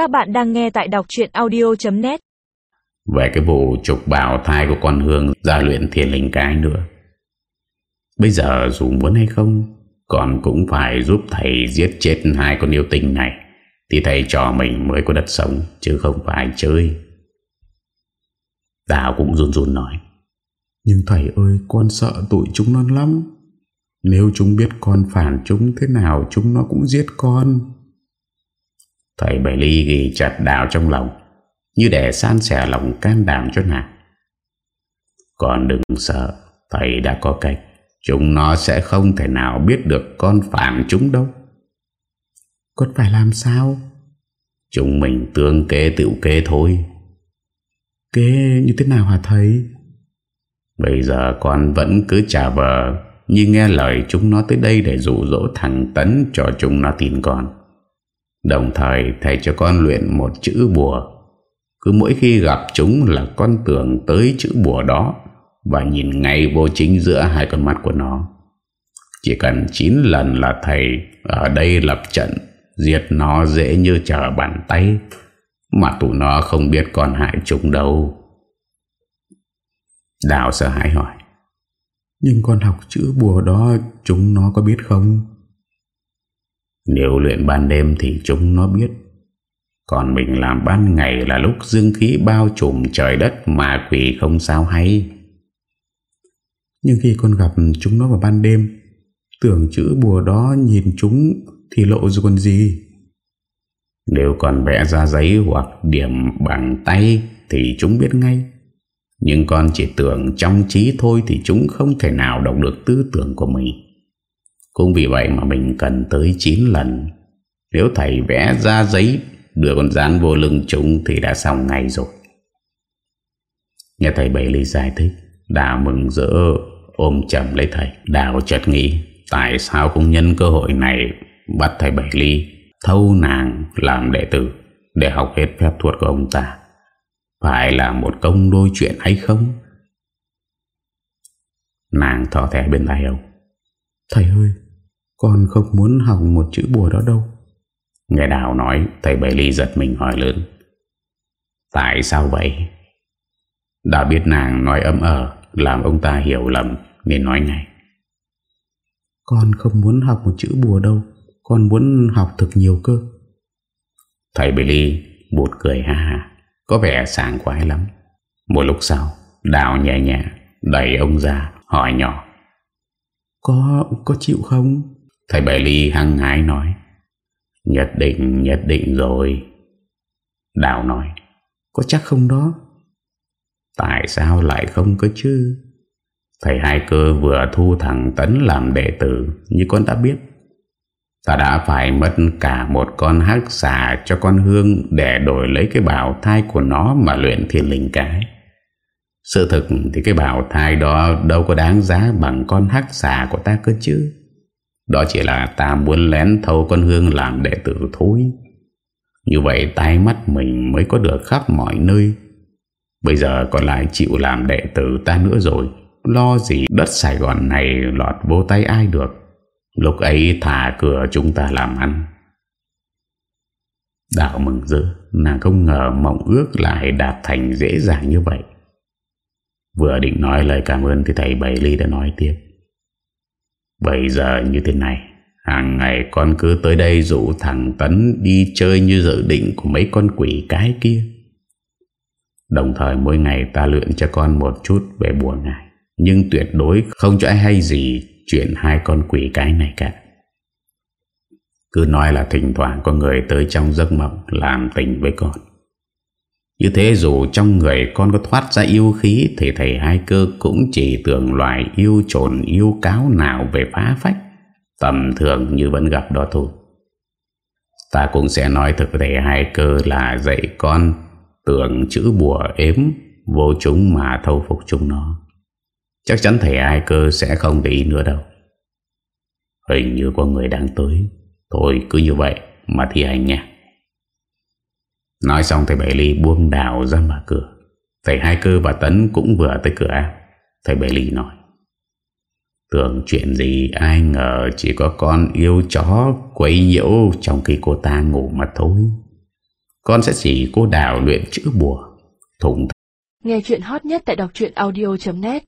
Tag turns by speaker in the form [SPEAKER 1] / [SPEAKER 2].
[SPEAKER 1] Các bạn đang nghe tại đọc chuyện audio.net
[SPEAKER 2] Về cái vụ trục bào thai của con Hương ra luyện thiền linh cái nữa. Bây giờ dù muốn hay không Con cũng phải giúp thầy giết chết hai con yêu tinh này. Thì thầy cho mình mới có đất sống Chứ không phải chơi. Đào cũng run run nói
[SPEAKER 3] Nhưng thầy ơi con sợ tụi chúng nó lắm. Nếu chúng biết con phản chúng thế nào Chúng nó cũng giết con
[SPEAKER 2] Thầy Bảy Ly ghi chặt đào trong lòng, Như để san sẻ lòng can đảm cho nàng. Con đừng sợ, Thầy đã có cách, Chúng nó sẽ không thể nào biết được con phản chúng đâu.
[SPEAKER 3] Con phải làm sao?
[SPEAKER 2] Chúng mình tương kế tự kế thôi.
[SPEAKER 3] Kế như thế nào hả thầy?
[SPEAKER 2] Bây giờ con vẫn cứ trả vờ, Như nghe lời chúng nó tới đây Để dụ dỗ thằng Tấn cho chúng nó tin con. Đồng thời thầy cho con luyện một chữ bùa. Cứ mỗi khi gặp chúng là con tưởng tới chữ bùa đó Và nhìn ngay vô chính giữa hai con mắt của nó. Chỉ cần 9 lần là thầy ở đây lập trận Diệt nó dễ như trở bàn tay, Mà tụi nó không biết con hại chúng đâu. Đào sợ hãi hỏi,
[SPEAKER 3] Nhưng con học chữ bùa đó Chúng nó có biết không?
[SPEAKER 2] Nếu luyện ban đêm thì chúng nó biết. Còn mình làm ban ngày là lúc dương khí bao trùm trời đất mà quỷ không sao hay.
[SPEAKER 3] Nhưng khi con gặp chúng nó vào ban đêm, Tưởng chữ bùa đó nhìn chúng thì lộ rồi còn gì?
[SPEAKER 2] Nếu còn vẽ ra giấy hoặc điểm bằng tay thì chúng biết ngay. Nhưng con chỉ tưởng trong trí thôi thì chúng không thể nào đọc được tư tưởng của mình. Cũng vì vậy mà mình cần tới 9 lần. Nếu thầy vẽ ra giấy, đưa con dán vô lưng chúng thì đã xong ngay rồi. Nghe thầy Bảy Ly giải thích Đào mừng rỡ, ôm chầm lấy thầy. Đào chợt nghĩ, Tại sao không nhân cơ hội này Bắt thầy Bảy Ly Thâu nàng làm đệ tử, Để học hết phép thuật của ông ta? Phải là một công đôi chuyện hay không? Nàng thỏ thẻ bên tay ông.
[SPEAKER 3] Thầy ơi Con không muốn học một chữ bùa đó đâu.
[SPEAKER 2] Nghe Đào nói Thầy Bảy Ly giật mình hỏi lớn. Tại sao vậy? Đã biết nàng nói ấm ờ Làm ông ta hiểu lầm Nên nói ngay.
[SPEAKER 3] Con không muốn học một chữ bùa đâu Con muốn học thật nhiều cơ.
[SPEAKER 2] Thầy Billy bụt cười ha ha Có vẻ sảng khoái lắm. Một lúc sau Đào nhẹ nhẹ Đẩy ông ra hỏi nhỏ
[SPEAKER 3] Có có chịu không?
[SPEAKER 2] Thầy Billy hăng hái nói. Nhất định nhất định rồi. Đào nói.
[SPEAKER 3] Có chắc không đó?
[SPEAKER 2] Tại sao lại không có chứ? Thầy hai cơ vừa thu thằng Tấn làm đệ tử Như con đã biết. Ta đã phải mất cả một con hắc xà cho con Hương Để đổi lấy cái bảo thai của nó mà luyện thiên linh cái sự thực thì cái bảo thai đó đâu có đáng giá bằng con hắc xà của ta cơ chứ. Đó chỉ là ta muốn lén thâu con Hương làm đệ tử thôi. Như vậy tay mắt mình mới có được khắp mọi nơi. Bây giờ còn lại chịu làm đệ tử ta nữa rồi. Lo gì đất Sài Gòn này lọt vô tay ai được? Lúc ấy thả cửa chúng ta làm ăn. Đạo mừng dữ Nàng không ngờ mộng ước lại đạt thành dễ dàng như vậy. Vừa định nói lời cảm ơn Thì thầy Bảy Ly đã nói tiếp. Bây giờ như thế này, Hàng ngày con cứ tới đây dụ thằng Tấn đi chơi như dự định của mấy con quỷ cái kia. Đồng thời mỗi ngày ta luyện cho con một chút về bùa ngài Nhưng tuyệt đối không cho ai hay gì chuyện hai con quỷ cái này cả. Cứ nói là thỉnh thoảng có người tới trong giấc mộng làm tình với con. Như thế dù trong người con có thoát ra yêu khí, Thì thầy hai cơ cũng chỉ tưởng loài yêu trồn yêu cáo nào về phá phách Tầm thường như vẫn gặp đó thôi Ta cũng sẽ nói thật với thầy hai cơ là dạy con tưởng chữ bùa ếm vô chúng mà thâu phục chúng nó. Chắc chắn thầy hai cơ sẽ không để ý nữa đâu. Hình như có người đang tới. Thôi cứ như vậy mà thi hành nha. Nói xong thầy Bảy Ly buông đào ra mở cửa. Thầy Hai Cơ và Tấn cũng vừa tới cửa ao. Thầy Bảy Ly nói. Tưởng chuyện gì, ai ngờ chỉ có con yêu chó quấy nhiễu trong khi cô ta ngủ mà thôi. Con sẽ chỉ cô đào luyện chữ bùa Thùng
[SPEAKER 1] Nghe chuyện hot nhất tại đọc audio.net